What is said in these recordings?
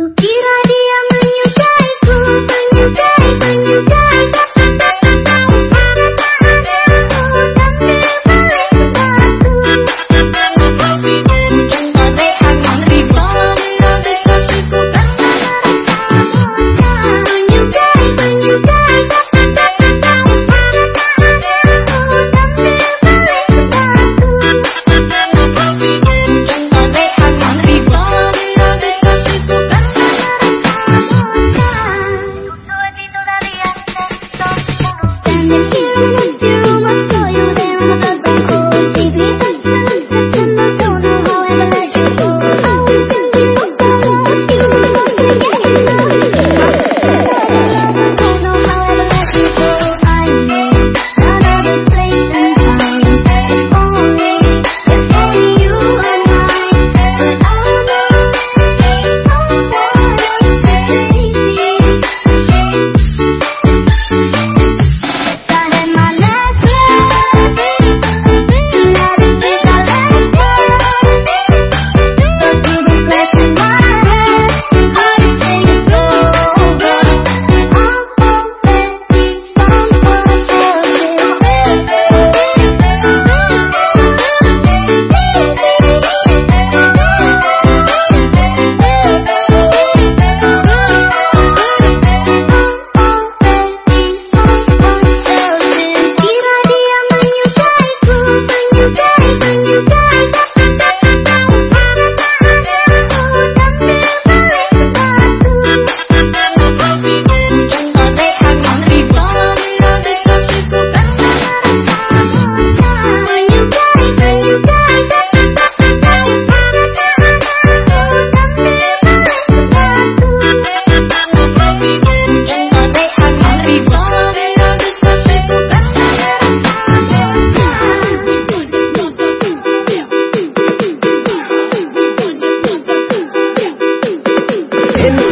Kukiradiyam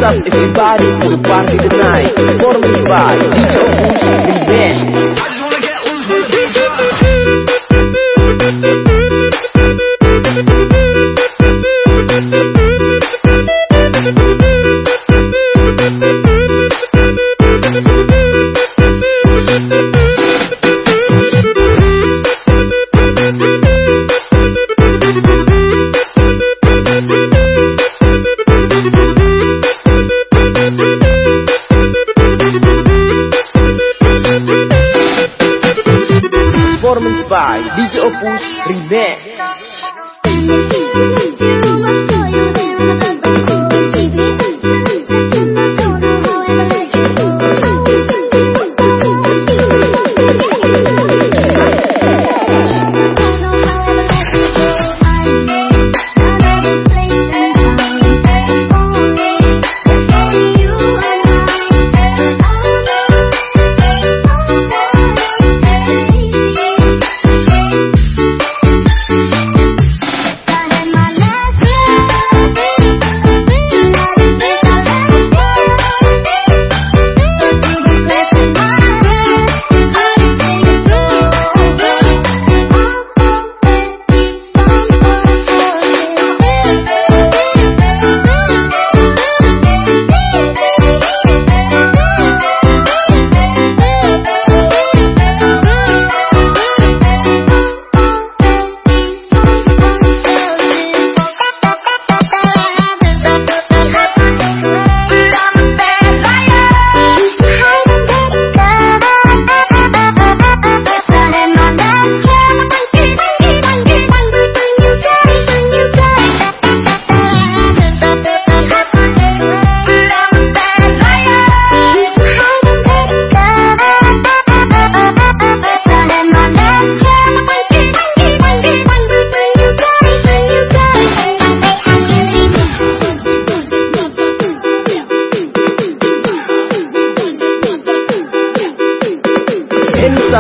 up everybody to the party tonight. Performance by DJ Opus Revenge. By DJ Opus Remix.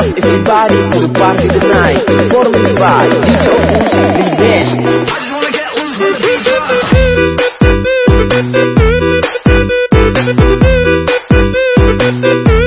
enough everybody for the party tonight. Performing by DJ Revenge. Thank you.